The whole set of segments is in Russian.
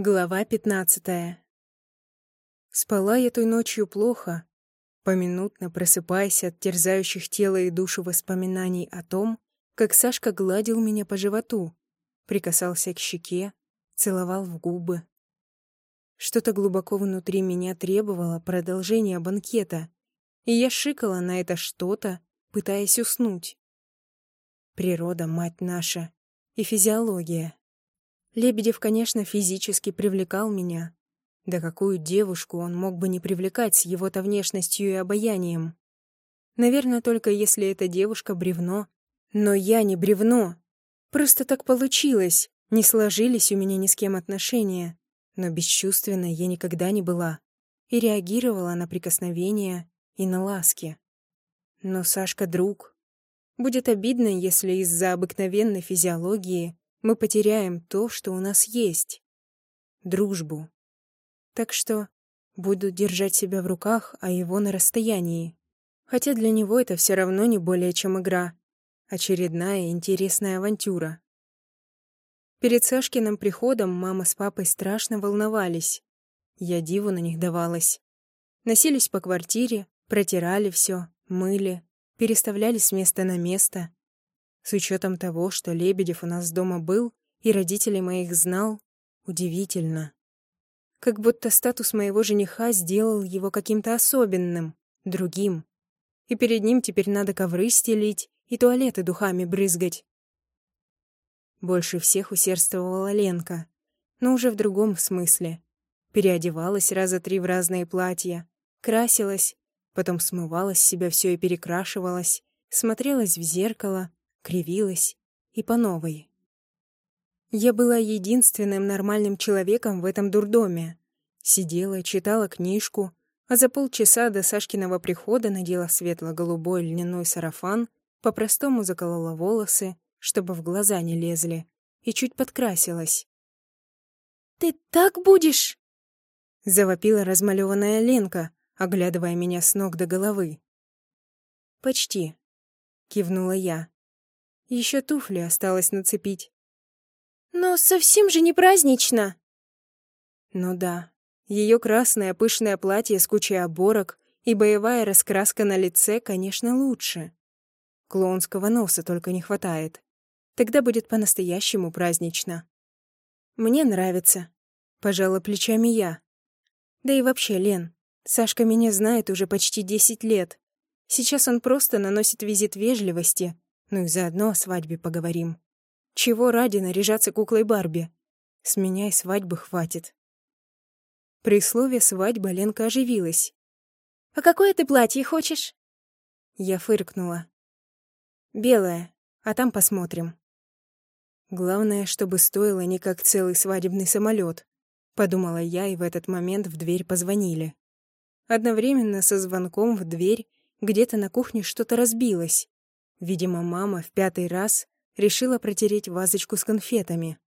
Глава пятнадцатая. Спала я той ночью плохо, поминутно просыпаясь от терзающих тело и душу воспоминаний о том, как Сашка гладил меня по животу, прикасался к щеке, целовал в губы. Что-то глубоко внутри меня требовало продолжения банкета, и я шикала на это что-то, пытаясь уснуть. Природа, мать наша, и физиология. Лебедев, конечно, физически привлекал меня. Да какую девушку он мог бы не привлекать с его-то внешностью и обаянием? Наверное, только если эта девушка бревно. Но я не бревно. Просто так получилось. Не сложились у меня ни с кем отношения. Но бесчувственной я никогда не была. И реагировала на прикосновения и на ласки. Но Сашка — друг. Будет обидно, если из-за обыкновенной физиологии мы потеряем то, что у нас есть — дружбу. Так что буду держать себя в руках, а его на расстоянии. Хотя для него это все равно не более чем игра. Очередная интересная авантюра. Перед Сашкиным приходом мама с папой страшно волновались. Я диву на них давалась. Носились по квартире, протирали все, мыли, переставляли с места на место. С учетом того, что Лебедев у нас дома был и родителей моих знал, удивительно. Как будто статус моего жениха сделал его каким-то особенным, другим. И перед ним теперь надо ковры стелить и туалеты духами брызгать. Больше всех усердствовала Ленка, но уже в другом смысле. Переодевалась раза три в разные платья, красилась, потом смывала с себя все и перекрашивалась, смотрелась в зеркало, кривилась и по новой. Я была единственным нормальным человеком в этом дурдоме. Сидела, читала книжку, а за полчаса до Сашкиного прихода надела светло-голубой льняной сарафан, по-простому заколола волосы, чтобы в глаза не лезли, и чуть подкрасилась. «Ты так будешь?» — завопила размалеванная Ленка, оглядывая меня с ног до головы. «Почти», — кивнула я. Еще туфли осталось нацепить. Но совсем же не празднично. Ну да. Ее красное пышное платье с кучей оборок и боевая раскраска на лице, конечно, лучше. Клоунского носа только не хватает. Тогда будет по-настоящему празднично. Мне нравится. Пожала плечами я. Да и вообще, Лен, Сашка меня знает уже почти десять лет. Сейчас он просто наносит визит вежливости, ну и заодно о свадьбе поговорим. Чего ради наряжаться куклой Барби? С меня и свадьбы хватит. При слове «свадьба» Ленка оживилась. «А какое ты платье хочешь?» Я фыркнула. «Белое, а там посмотрим». Главное, чтобы стоило не как целый свадебный самолет, подумала я, и в этот момент в дверь позвонили. Одновременно со звонком в дверь где-то на кухне что-то разбилось. Видимо, мама в пятый раз решила протереть вазочку с конфетами.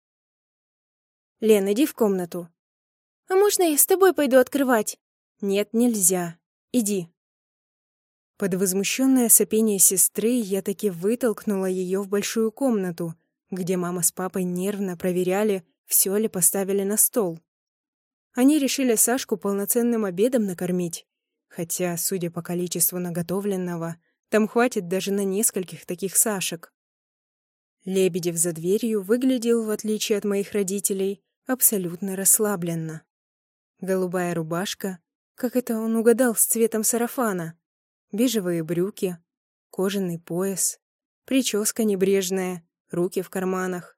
«Лен, иди в комнату». «А можно я с тобой пойду открывать?» «Нет, нельзя. Иди». Под возмущенное сопение сестры я таки вытолкнула ее в большую комнату, где мама с папой нервно проверяли, все ли поставили на стол. Они решили Сашку полноценным обедом накормить, хотя, судя по количеству наготовленного, там хватит даже на нескольких таких Сашек. Лебедев за дверью выглядел, в отличие от моих родителей, абсолютно расслабленно. Голубая рубашка, как это он угадал с цветом сарафана, бежевые брюки, кожаный пояс, прическа небрежная, руки в карманах.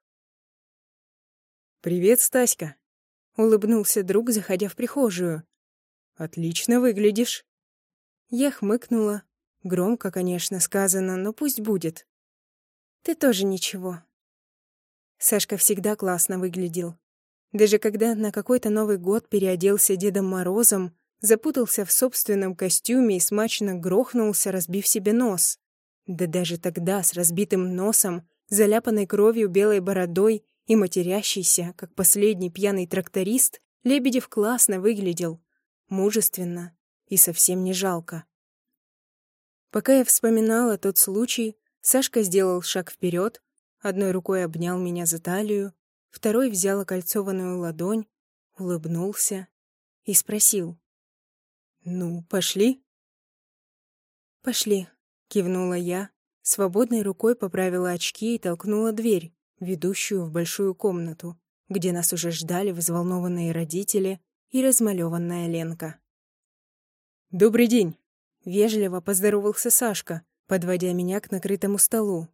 «Привет, Стаська!» — улыбнулся друг, заходя в прихожую. «Отлично выглядишь!» Я хмыкнула, Громко, конечно, сказано, но пусть будет. Ты тоже ничего. Сашка всегда классно выглядел. Даже когда на какой-то Новый год переоделся Дедом Морозом, запутался в собственном костюме и смачно грохнулся, разбив себе нос. Да даже тогда с разбитым носом, заляпанной кровью белой бородой и матерящийся, как последний пьяный тракторист, Лебедев классно выглядел. Мужественно и совсем не жалко. Пока я вспоминала тот случай, Сашка сделал шаг вперед, одной рукой обнял меня за талию, второй взял окольцованную ладонь, улыбнулся и спросил. «Ну, пошли?» «Пошли», — кивнула я, свободной рукой поправила очки и толкнула дверь, ведущую в большую комнату, где нас уже ждали взволнованные родители и размалеванная Ленка. «Добрый день!» — вежливо поздоровался Сашка, подводя меня к накрытому столу.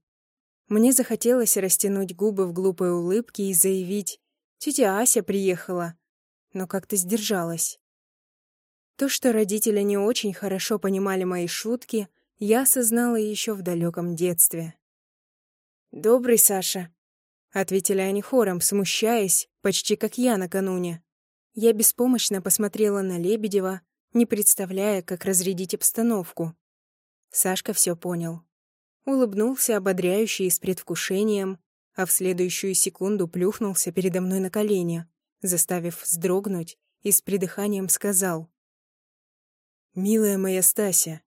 Мне захотелось растянуть губы в глупой улыбке и заявить «Тетя Ася приехала», но как-то сдержалась. То, что родители не очень хорошо понимали мои шутки, я осознала еще в далеком детстве. «Добрый, Саша», — ответили они хором, смущаясь, почти как я накануне. Я беспомощно посмотрела на Лебедева, не представляя, как разрядить обстановку. Сашка все понял. Улыбнулся ободряюще и с предвкушением, а в следующую секунду плюхнулся передо мной на колени, заставив вздрогнуть и с придыханием сказал. «Милая моя Стася,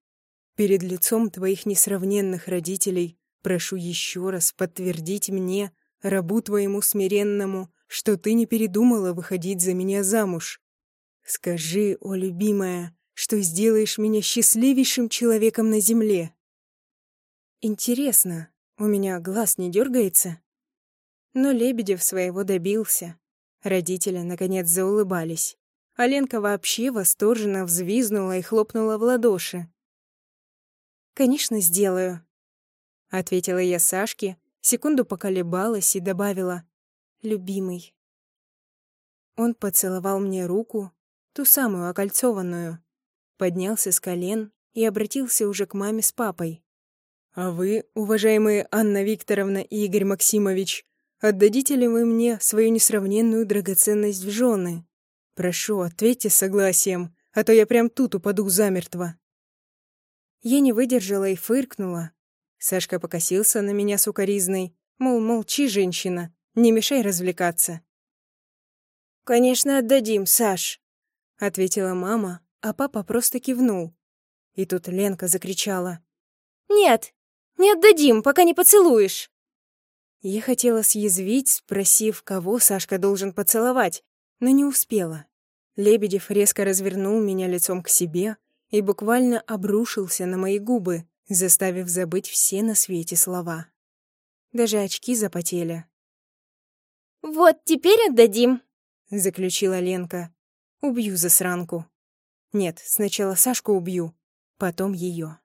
перед лицом твоих несравненных родителей прошу еще раз подтвердить мне, рабу твоему смиренному, что ты не передумала выходить за меня замуж. Скажи, о любимая, что сделаешь меня счастливейшим человеком на земле. Интересно, у меня глаз не дергается? Но Лебедев своего добился. Родители, наконец, заулыбались. А Ленка вообще восторженно взвизнула и хлопнула в ладоши. «Конечно, сделаю», — ответила я Сашке, секунду поколебалась и добавила «любимый». Он поцеловал мне руку, ту самую окольцованную, поднялся с колен и обратился уже к маме с папой. «А вы, уважаемые Анна Викторовна и Игорь Максимович, отдадите ли вы мне свою несравненную драгоценность в жены? Прошу, ответьте согласием, а то я прям тут упаду замертво». Я не выдержала и фыркнула. Сашка покосился на меня сукоризной, мол, молчи, женщина, не мешай развлекаться. «Конечно, отдадим, Саш», — ответила мама, а папа просто кивнул. И тут Ленка закричала. «Нет, не отдадим, пока не поцелуешь!» Я хотела съязвить, спросив, кого Сашка должен поцеловать, но не успела. Лебедев резко развернул меня лицом к себе и буквально обрушился на мои губы, заставив забыть все на свете слова. Даже очки запотели. «Вот теперь отдадим!» — заключила Ленка. «Убью засранку. Нет, сначала Сашку убью, потом ее».